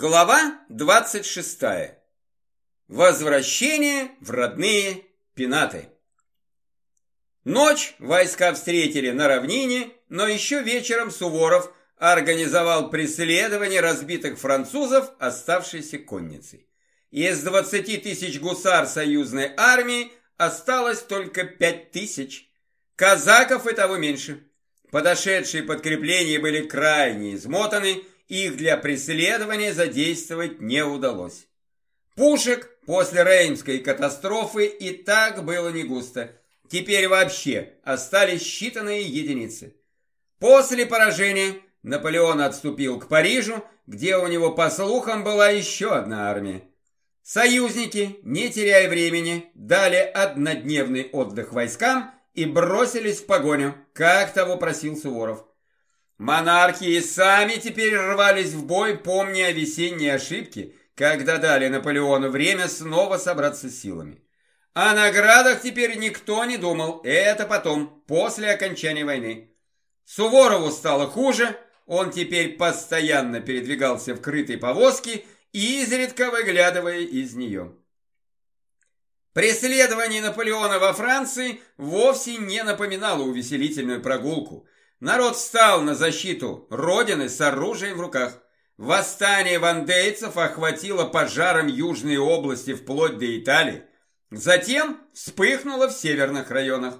Глава 26. Возвращение в родные пенаты. Ночь войска встретили на равнине, но еще вечером Суворов организовал преследование разбитых французов оставшейся конницей. Из 20 тысяч гусар союзной армии осталось только 5 тысяч. Казаков и того меньше. Подошедшие подкрепления были крайне измотаны, их для преследования задействовать не удалось. Пушек после Реймской катастрофы и так было не густо. Теперь вообще остались считанные единицы. После поражения Наполеон отступил к Парижу, где у него, по слухам, была еще одна армия. Союзники, не теряя времени, дали однодневный отдых войскам и бросились в погоню, как того просил Суворов. Монархи сами теперь рвались в бой, помня о весенней ошибке, когда дали Наполеону время снова собраться силами. О наградах теперь никто не думал, это потом, после окончания войны. Суворову стало хуже, он теперь постоянно передвигался в крытой повозке, изредка выглядывая из нее. Преследование Наполеона во Франции вовсе не напоминало увеселительную прогулку – Народ встал на защиту Родины с оружием в руках. Восстание вандейцев охватило пожаром южные области вплоть до Италии. Затем вспыхнуло в северных районах.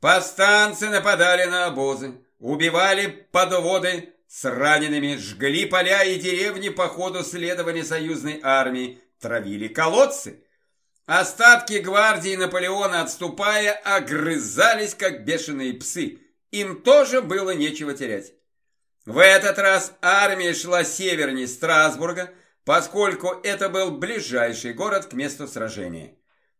Повстанцы нападали на обозы, убивали подводы с ранеными, жгли поля и деревни по ходу следования союзной армии, травили колодцы. Остатки гвардии Наполеона, отступая, огрызались, как бешеные псы – им тоже было нечего терять. В этот раз армия шла севернее Страсбурга, поскольку это был ближайший город к месту сражения.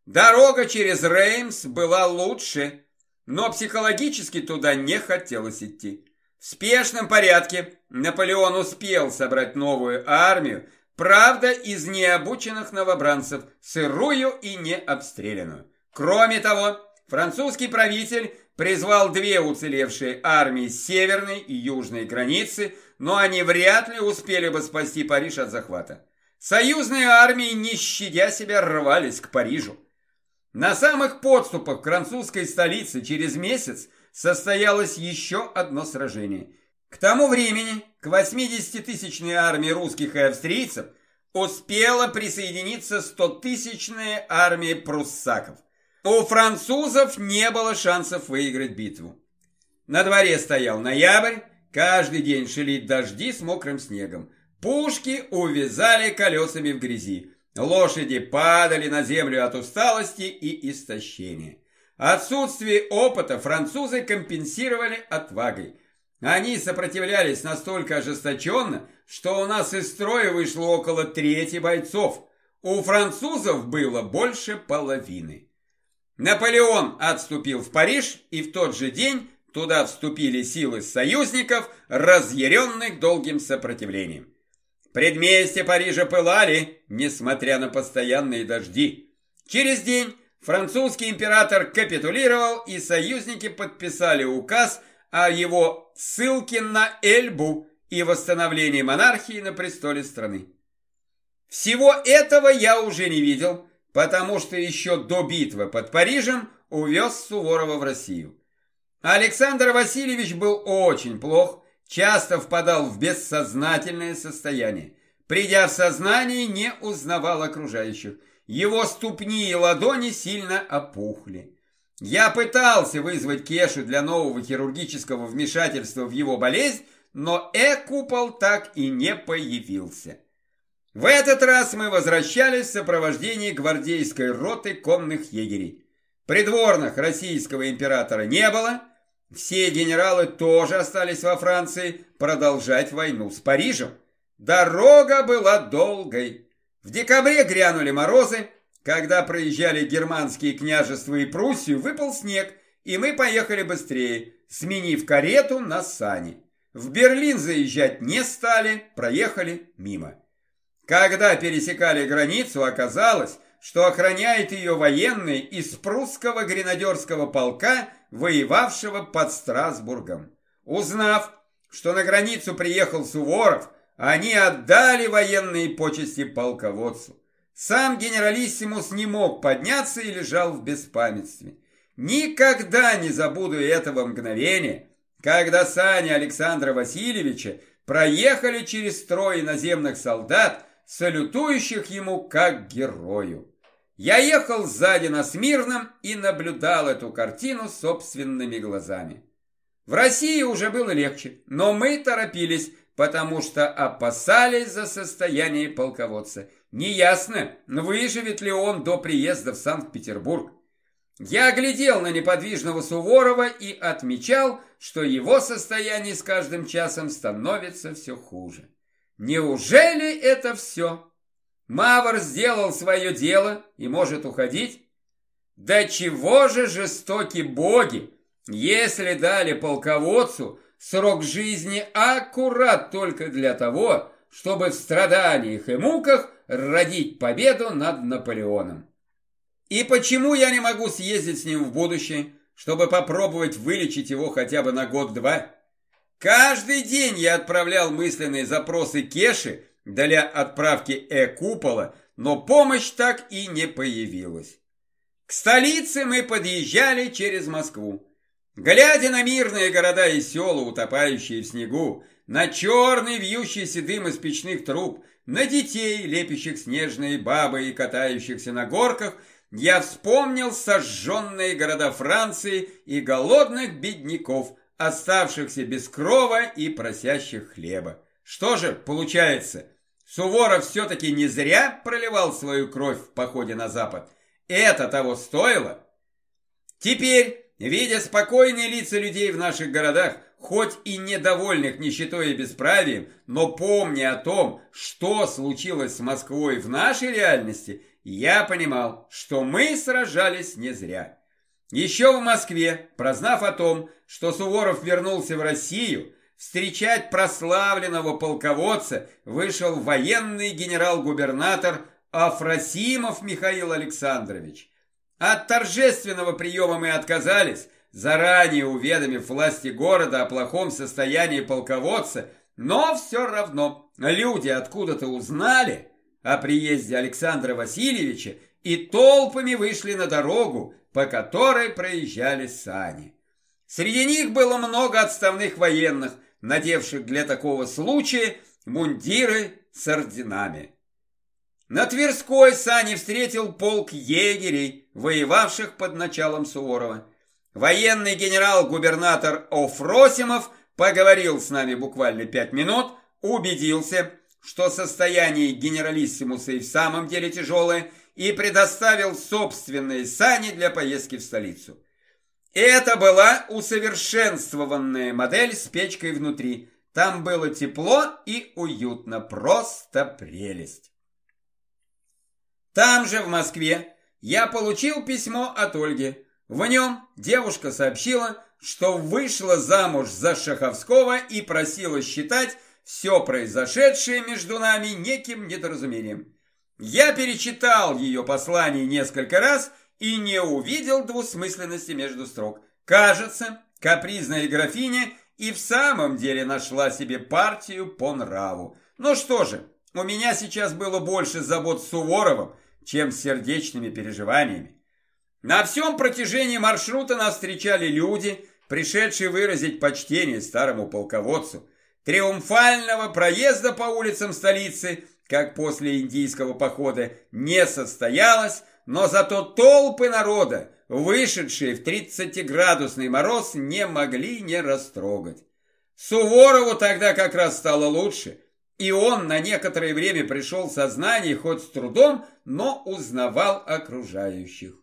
Дорога через Реймс была лучше, но психологически туда не хотелось идти. В спешном порядке Наполеон успел собрать новую армию, правда, из необученных новобранцев, сырую и необстрелянную. Кроме того, французский правитель призвал две уцелевшие армии северной и южной границы, но они вряд ли успели бы спасти Париж от захвата. Союзные армии, не щадя себя, рвались к Парижу. На самых подступах к французской столице через месяц состоялось еще одно сражение. К тому времени к 80-тысячной армии русских и австрийцев успела присоединиться 100-тысячная армия пруссаков – у французов не было шансов выиграть битву. На дворе стоял ноябрь, каждый день шелить дожди с мокрым снегом. Пушки увязали колесами в грязи. Лошади падали на землю от усталости и истощения. Отсутствие опыта французы компенсировали отвагой. Они сопротивлялись настолько ожесточенно, что у нас из строя вышло около трети бойцов. У французов было больше половины. Наполеон отступил в Париж, и в тот же день туда вступили силы союзников, разъяренных долгим сопротивлением. Предместья Парижа пылали, несмотря на постоянные дожди. Через день французский император капитулировал, и союзники подписали указ о его ссылке на Эльбу и восстановлении монархии на престоле страны. Всего этого я уже не видел, потому что еще до битвы под Парижем увез Суворова в Россию. Александр Васильевич был очень плох, часто впадал в бессознательное состояние. Придя в сознание, не узнавал окружающих. Его ступни и ладони сильно опухли. Я пытался вызвать Кешу для нового хирургического вмешательства в его болезнь, но Э-купол так и не появился. В этот раз мы возвращались в сопровождении гвардейской роты конных егерей. Придворных российского императора не было, все генералы тоже остались во Франции продолжать войну с Парижем. Дорога была долгой. В декабре грянули морозы, когда проезжали германские княжества и Пруссию, выпал снег, и мы поехали быстрее, сменив карету на сани. В Берлин заезжать не стали, проехали мимо. Когда пересекали границу, оказалось, что охраняет ее военный из прусского гренадерского полка, воевавшего под Страсбургом. Узнав, что на границу приехал Суворов, они отдали военные почести полководцу. Сам генералиссимус не мог подняться и лежал в беспамятстве. Никогда не забуду этого мгновения, когда сани Александра Васильевича проехали через строй иноземных солдат, салютующих ему как герою. Я ехал сзади на Смирном и наблюдал эту картину собственными глазами. В России уже было легче, но мы торопились, потому что опасались за состояние полководца. Неясно, выживет ли он до приезда в Санкт-Петербург. Я глядел на неподвижного Суворова и отмечал, что его состояние с каждым часом становится все хуже. Неужели это все? Мавр сделал свое дело и может уходить? Да чего же жестоки боги, если дали полководцу срок жизни аккурат только для того, чтобы в страданиях и муках родить победу над Наполеоном. И почему я не могу съездить с ним в будущее, чтобы попробовать вылечить его хотя бы на год-два? Каждый день я отправлял мысленные запросы Кеши для отправки Э-купола, но помощь так и не появилась. К столице мы подъезжали через Москву. Глядя на мирные города и села, утопающие в снегу, на черный вьющийся дым из печных труб, на детей, лепящих снежные бабы и катающихся на горках, я вспомнил сожженные города Франции и голодных бедняков, оставшихся без крова и просящих хлеба. Что же, получается, Суворов все-таки не зря проливал свою кровь в походе на запад. Это того стоило? Теперь, видя спокойные лица людей в наших городах, хоть и недовольных нищетой и бесправием, но помня о том, что случилось с Москвой в нашей реальности, я понимал, что мы сражались не зря. Еще в Москве, прознав о том, что Суворов вернулся в Россию, встречать прославленного полководца вышел военный генерал-губернатор Афросимов Михаил Александрович. От торжественного приема мы отказались, заранее уведомив власти города о плохом состоянии полководца, но все равно люди откуда-то узнали о приезде Александра Васильевича и толпами вышли на дорогу, по которой проезжали сани. Среди них было много отставных военных, надевших для такого случая мундиры с орденами. На Тверской сани встретил полк егерей, воевавших под началом Суворова. Военный генерал-губернатор Офросимов поговорил с нами буквально пять минут, убедился, что состояние генералиссимуса и в самом деле тяжелое, и предоставил собственные сани для поездки в столицу. Это была усовершенствованная модель с печкой внутри. Там было тепло и уютно, просто прелесть. Там же, в Москве, я получил письмо от Ольги. В нем девушка сообщила, что вышла замуж за Шаховского и просила считать все произошедшее между нами неким недоразумением. Я перечитал ее послание несколько раз и не увидел двусмысленности между строк. Кажется, капризная графиня и в самом деле нашла себе партию по нраву. Ну что же, у меня сейчас было больше забот с Суворовым, чем с сердечными переживаниями. На всем протяжении маршрута нас встречали люди, пришедшие выразить почтение старому полководцу. Триумфального проезда по улицам столицы, как после индийского похода, не состоялось, но зато толпы народа, вышедшие в 30-градусный мороз, не могли не растрогать. Суворову тогда как раз стало лучше, и он на некоторое время пришел в сознание, хоть с трудом, но узнавал окружающих.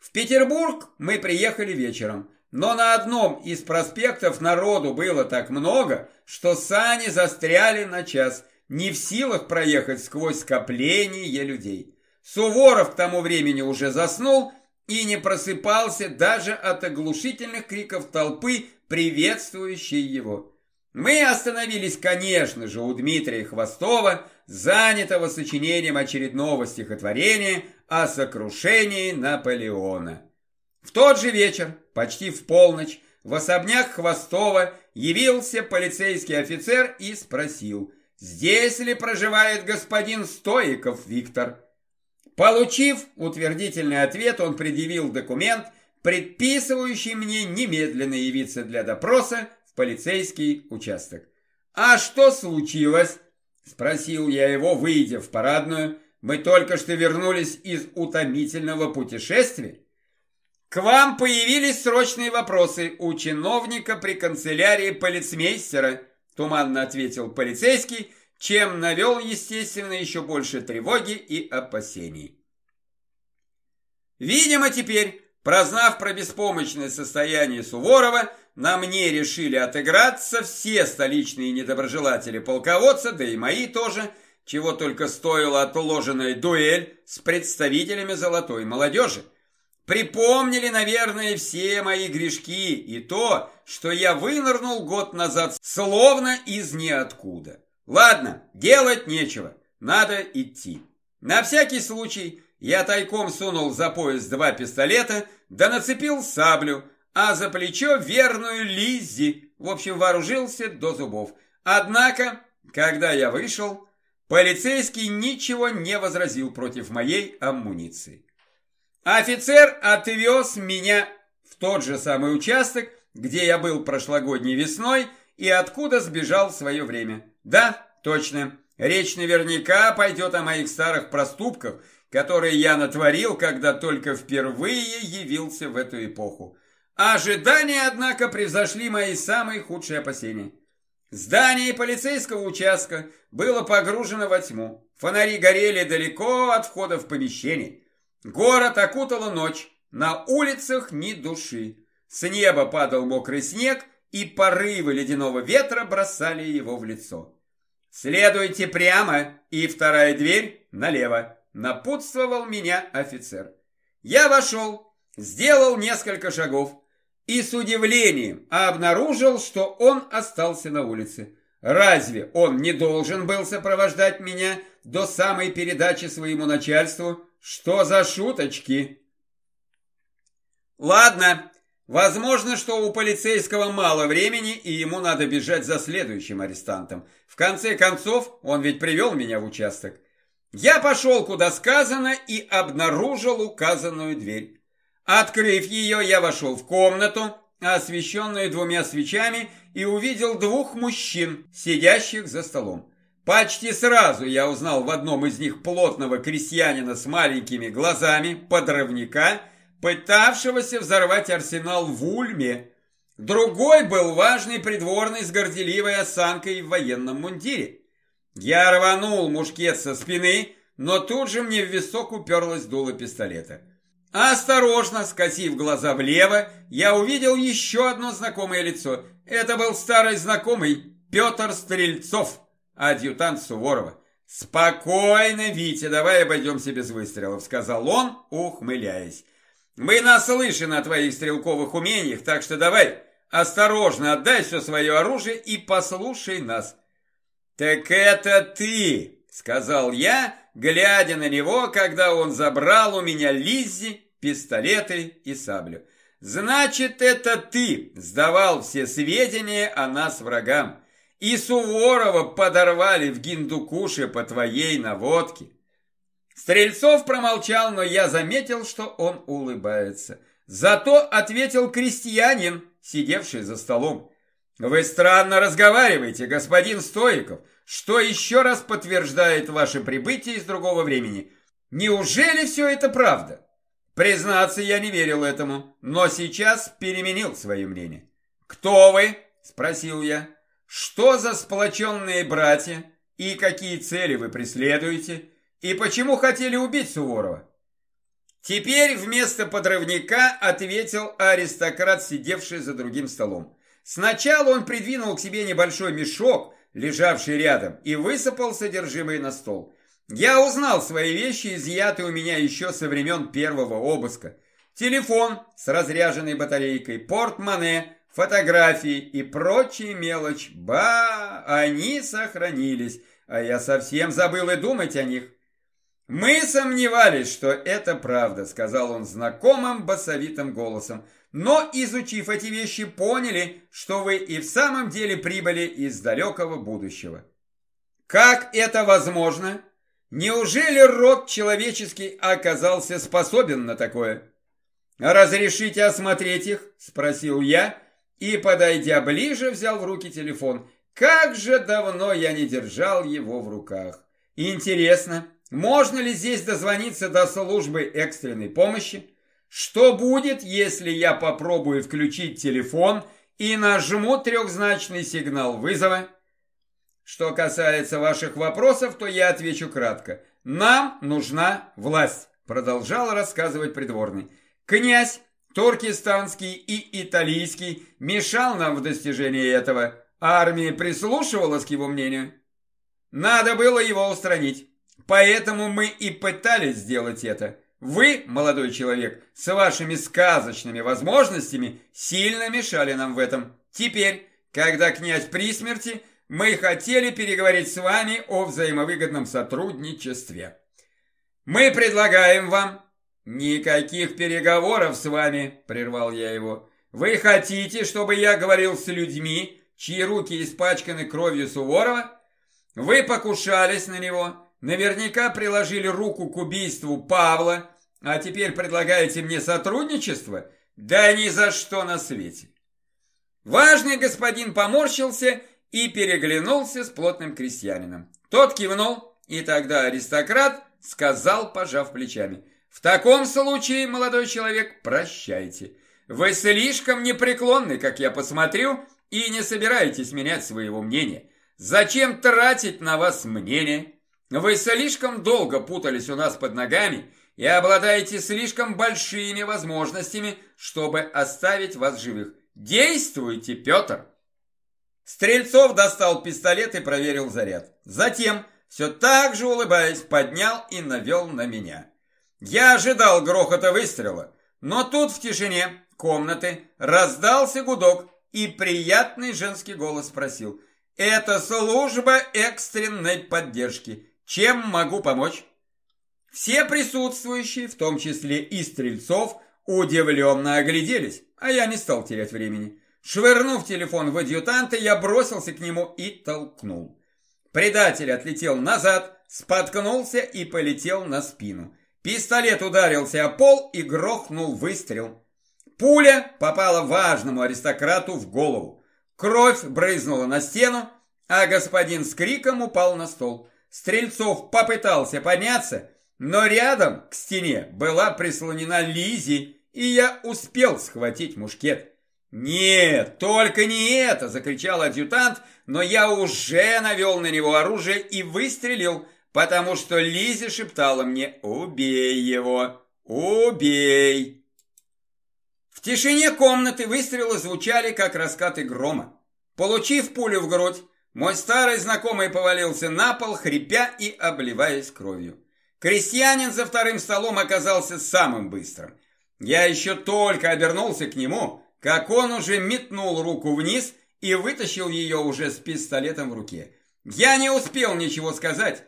В Петербург мы приехали вечером, но на одном из проспектов народу было так много, что сани застряли на час, не в силах проехать сквозь скопление людей. Суворов к тому времени уже заснул и не просыпался даже от оглушительных криков толпы, приветствующей его. Мы остановились, конечно же, у Дмитрия Хвостова, занятого сочинением очередного стихотворения о сокрушении Наполеона. В тот же вечер, почти в полночь, в особняк Хвостова явился полицейский офицер и спросил, здесь ли проживает господин Стоиков Виктор. Получив утвердительный ответ, он предъявил документ, предписывающий мне немедленно явиться для допроса в полицейский участок. «А что случилось?» – спросил я его, выйдя в парадную. «Мы только что вернулись из утомительного путешествия». «К вам появились срочные вопросы у чиновника при канцелярии полицмейстера», – туманно ответил полицейский, чем навел, естественно, еще больше тревоги и опасений. Видимо, теперь, прознав про беспомощное состояние Суворова, на мне решили отыграться все столичные недоброжелатели полководца, да и мои тоже, чего только стоила отложенная дуэль с представителями золотой молодежи. Припомнили, наверное, все мои грешки и то, что я вынырнул год назад словно из ниоткуда. Ладно, делать нечего, надо идти. На всякий случай я тайком сунул за пояс два пистолета, да нацепил саблю, а за плечо верную Лиззи, в общем, вооружился до зубов. Однако, когда я вышел, полицейский ничего не возразил против моей амуниции. Офицер отвез меня в тот же самый участок, где я был прошлогодней весной и откуда сбежал в свое время. Да, точно, речь наверняка пойдет о моих старых проступках, которые я натворил, когда только впервые явился в эту эпоху. Ожидания, однако, превзошли мои самые худшие опасения. Здание полицейского участка было погружено во тьму. Фонари горели далеко от входа в помещение. Город окутала ночь, на улицах ни души. С неба падал мокрый снег, и порывы ледяного ветра бросали его в лицо. «Следуйте прямо, и вторая дверь налево», — напутствовал меня офицер. Я вошел, сделал несколько шагов и с удивлением обнаружил, что он остался на улице. Разве он не должен был сопровождать меня до самой передачи своему начальству? Что за шуточки? Ладно, возможно, что у полицейского мало времени, и ему надо бежать за следующим арестантом. В конце концов, он ведь привел меня в участок. Я пошел, куда сказано, и обнаружил указанную дверь. Открыв ее, я вошел в комнату, освещенную двумя свечами, и увидел двух мужчин, сидящих за столом. Почти сразу я узнал в одном из них плотного крестьянина с маленькими глазами, подрывника, пытавшегося взорвать арсенал в Ульме. Другой был важный придворный с горделивой осанкой в военном мундире. Я рванул мушкет со спины, но тут же мне в висок уперлось дуло пистолета. Осторожно, скосив глаза влево, я увидел еще одно знакомое лицо. Это был старый знакомый Петр Стрельцов адъютант Суворова. «Спокойно, Витя, давай обойдемся без выстрелов», — сказал он, ухмыляясь. «Мы наслышаны о твоих стрелковых умениях, так что давай осторожно отдай все свое оружие и послушай нас». «Так это ты!» — сказал я, глядя на него, когда он забрал у меня Лиззи, пистолеты и саблю. «Значит, это ты сдавал все сведения о нас врагам и Суворова подорвали в Гиндукуше по твоей наводке. Стрельцов промолчал, но я заметил, что он улыбается. Зато ответил крестьянин, сидевший за столом. «Вы странно разговариваете, господин Стоиков, что еще раз подтверждает ваше прибытие из другого времени. Неужели все это правда?» Признаться, я не верил этому, но сейчас переменил свое мнение. «Кто вы?» – спросил я. Что за сплоченные братья? И какие цели вы преследуете? И почему хотели убить Суворова? Теперь вместо подрывника ответил аристократ, сидевший за другим столом. Сначала он придвинул к себе небольшой мешок, лежавший рядом, и высыпал содержимое на стол. Я узнал свои вещи, изъятые у меня еще со времен первого обыска. Телефон с разряженной батарейкой, портмоне, фотографии и прочие мелочь. Ба, они сохранились, а я совсем забыл и думать о них. «Мы сомневались, что это правда», — сказал он знакомым басовитым голосом. но, изучив эти вещи, поняли, что вы и в самом деле прибыли из далекого будущего. Как это возможно? Неужели род человеческий оказался способен на такое? «Разрешите осмотреть их?» – спросил я, и, подойдя ближе, взял в руки телефон. Как же давно я не держал его в руках. Интересно, можно ли здесь дозвониться до службы экстренной помощи? Что будет, если я попробую включить телефон и нажму трехзначный сигнал вызова? Что касается ваших вопросов, то я отвечу кратко. Нам нужна власть, продолжал рассказывать придворный. Князь туркестанский и италийский мешал нам в достижении этого. Армия прислушивалась к его мнению. Надо было его устранить. Поэтому мы и пытались сделать это. Вы, молодой человек, с вашими сказочными возможностями сильно мешали нам в этом. Теперь, когда князь при смерти, мы хотели переговорить с вами о взаимовыгодном сотрудничестве. Мы предлагаем вам «Никаких переговоров с вами!» – прервал я его. «Вы хотите, чтобы я говорил с людьми, чьи руки испачканы кровью Суворова? Вы покушались на него, наверняка приложили руку к убийству Павла, а теперь предлагаете мне сотрудничество? Да ни за что на свете!» Важный господин поморщился и переглянулся с плотным крестьянином. Тот кивнул, и тогда аристократ сказал, пожав плечами – в таком случае, молодой человек, прощайте. Вы слишком непреклонны, как я посмотрю, и не собираетесь менять своего мнения. Зачем тратить на вас мнение? Вы слишком долго путались у нас под ногами и обладаете слишком большими возможностями, чтобы оставить вас живых. Действуйте, Петр!» Стрельцов достал пистолет и проверил заряд. Затем, все так же улыбаясь, поднял и навел на меня. Я ожидал грохота выстрела, но тут в тишине комнаты раздался гудок, и приятный женский голос спросил, «Это служба экстренной поддержки. Чем могу помочь?» Все присутствующие, в том числе и Стрельцов, удивленно огляделись, а я не стал терять времени. Швырнув телефон в адъютанта, я бросился к нему и толкнул. Предатель отлетел назад, споткнулся и полетел на спину. Пистолет ударился о пол и грохнул выстрел. Пуля попала важному аристократу в голову. Кровь брызнула на стену, а господин с криком упал на стол. Стрельцов попытался подняться, но рядом к стене была прислонена Лизи, и я успел схватить мушкет. «Нет, только не это!» – закричал адъютант, но я уже навел на него оружие и выстрелил, потому что Лизи шептала мне «Убей его! Убей!». В тишине комнаты выстрелы звучали, как раскаты грома. Получив пулю в грудь, мой старый знакомый повалился на пол, хрипя и обливаясь кровью. Крестьянин за вторым столом оказался самым быстрым. Я еще только обернулся к нему, как он уже метнул руку вниз и вытащил ее уже с пистолетом в руке. Я не успел ничего сказать,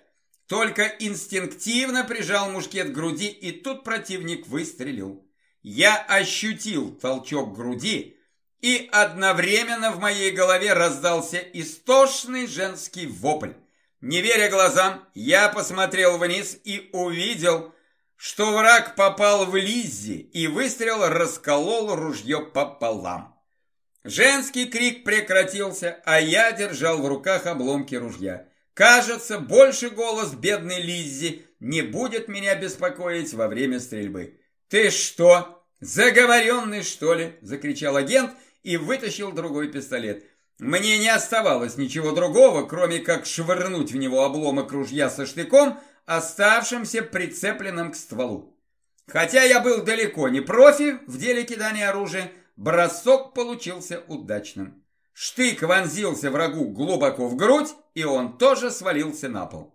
только инстинктивно прижал мушкет к груди, и тут противник выстрелил. Я ощутил толчок груди, и одновременно в моей голове раздался истошный женский вопль. Не веря глазам, я посмотрел вниз и увидел, что враг попал в Лиззи, и выстрел расколол ружье пополам. Женский крик прекратился, а я держал в руках обломки ружья. Кажется, больше голос бедной Лиззи не будет меня беспокоить во время стрельбы. «Ты что, заговоренный, что ли?» – закричал агент и вытащил другой пистолет. Мне не оставалось ничего другого, кроме как швырнуть в него обломок ружья со штыком, оставшимся прицепленным к стволу. Хотя я был далеко не профи в деле кидания оружия, бросок получился удачным. Штык вонзился врагу глубоко в грудь, и он тоже свалился на пол.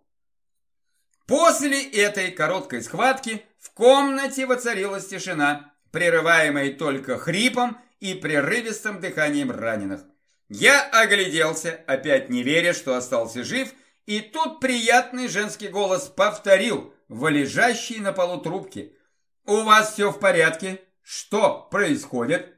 После этой короткой схватки в комнате воцарилась тишина, прерываемая только хрипом и прерывистым дыханием раненых. Я огляделся, опять не веря, что остался жив, и тут приятный женский голос повторил в лежащей на полу трубке. «У вас все в порядке? Что происходит?»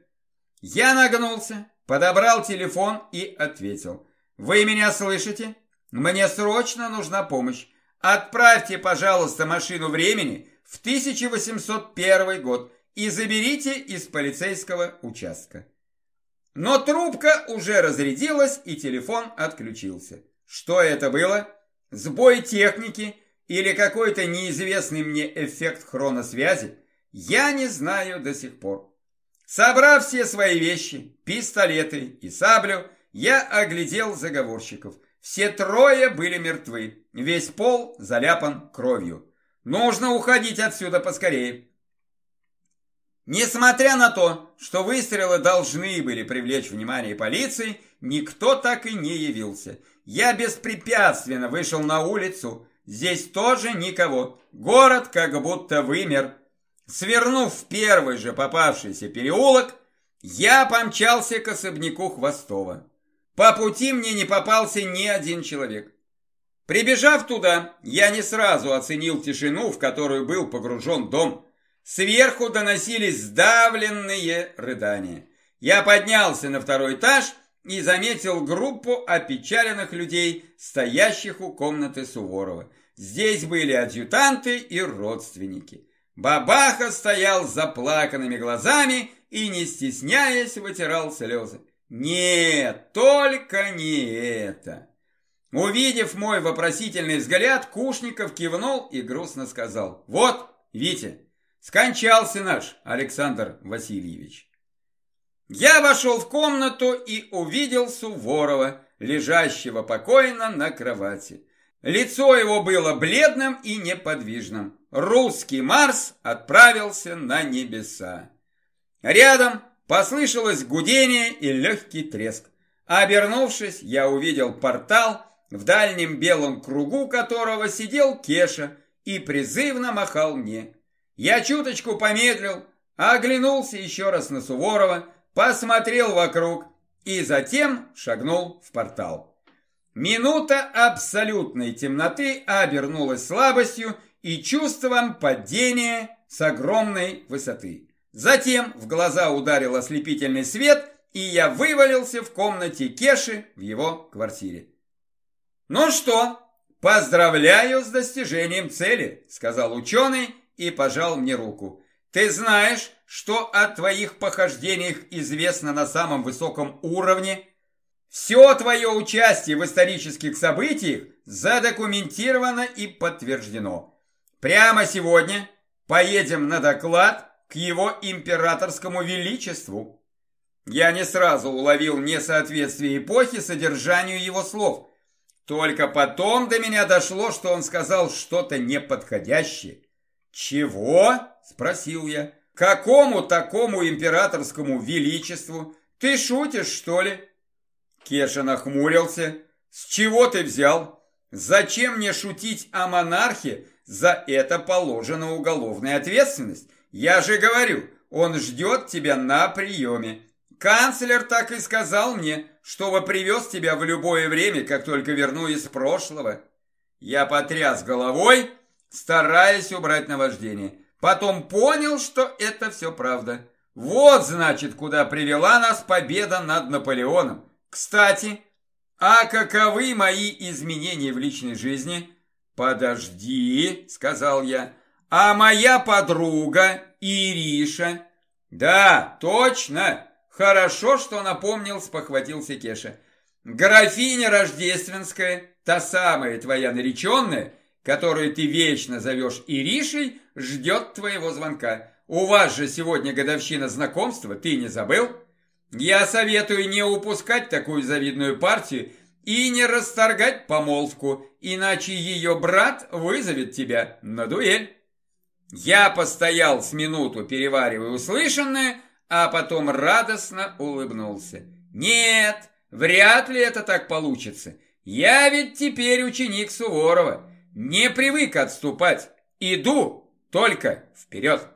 Я нагнулся, подобрал телефон и ответил. «Вы меня слышите? Мне срочно нужна помощь. Отправьте, пожалуйста, машину времени в 1801 год и заберите из полицейского участка». Но трубка уже разрядилась, и телефон отключился. Что это было? Сбой техники или какой-то неизвестный мне эффект хроносвязи? Я не знаю до сих пор. Собрав все свои вещи, пистолеты и саблю, я оглядел заговорщиков. Все трое были мертвы, весь пол заляпан кровью. Нужно уходить отсюда поскорее. Несмотря на то, что выстрелы должны были привлечь внимание полиции, никто так и не явился. Я беспрепятственно вышел на улицу. Здесь тоже никого. Город как будто вымер. Свернув в первый же попавшийся переулок, я помчался к особняку Хвостова. По пути мне не попался ни один человек. Прибежав туда, я не сразу оценил тишину, в которую был погружен дом. Сверху доносились сдавленные рыдания. Я поднялся на второй этаж и заметил группу опечаленных людей, стоящих у комнаты Суворова. Здесь были адъютанты и родственники. Бабаха стоял с заплаканными глазами и, не стесняясь, вытирал слезы. Нет, только не это. Увидев мой вопросительный взгляд, Кушников кивнул и грустно сказал. Вот, Витя, Скончался наш Александр Васильевич. Я вошел в комнату и увидел Суворова, лежащего покойно на кровати. Лицо его было бледным и неподвижным. Русский Марс отправился на небеса. Рядом послышалось гудение и легкий треск. Обернувшись, я увидел портал, в дальнем белом кругу которого сидел Кеша и призывно махал мне. Я чуточку помедлил, оглянулся еще раз на Суворова, посмотрел вокруг и затем шагнул в портал. Минута абсолютной темноты обернулась слабостью и чувством падения с огромной высоты. Затем в глаза ударил ослепительный свет, и я вывалился в комнате Кеши в его квартире. «Ну что, поздравляю с достижением цели», — сказал ученый, и пожал мне руку. «Ты знаешь, что о твоих похождениях известно на самом высоком уровне? Все твое участие в исторических событиях задокументировано и подтверждено. Прямо сегодня поедем на доклад к его императорскому величеству». Я не сразу уловил несоответствие эпохи содержанию его слов. Только потом до меня дошло, что он сказал что-то неподходящее. «Чего?» – спросил я. «Какому такому императорскому величеству? Ты шутишь, что ли?» Кеша нахмурился. «С чего ты взял? Зачем мне шутить о монархе? За это положена уголовная ответственность. Я же говорю, он ждет тебя на приеме. Канцлер так и сказал мне, чтобы привез тебя в любое время, как только верну из прошлого». Я потряс головой стараясь убрать наваждение. Потом понял, что это все правда. Вот, значит, куда привела нас победа над Наполеоном. Кстати, а каковы мои изменения в личной жизни? Подожди, сказал я. А моя подруга Ириша? Да, точно. Хорошо, что напомнил, спохватился Кеша. Графиня Рождественская, та самая твоя нареченная, которую ты вечно зовешь Иришей, ждет твоего звонка. У вас же сегодня годовщина знакомства, ты не забыл? Я советую не упускать такую завидную партию и не расторгать помолвку, иначе ее брат вызовет тебя на дуэль. Я постоял с минуту, переваривая услышанное, а потом радостно улыбнулся. Нет, вряд ли это так получится. Я ведь теперь ученик Суворова. Не привык отступать. Иду только вперед.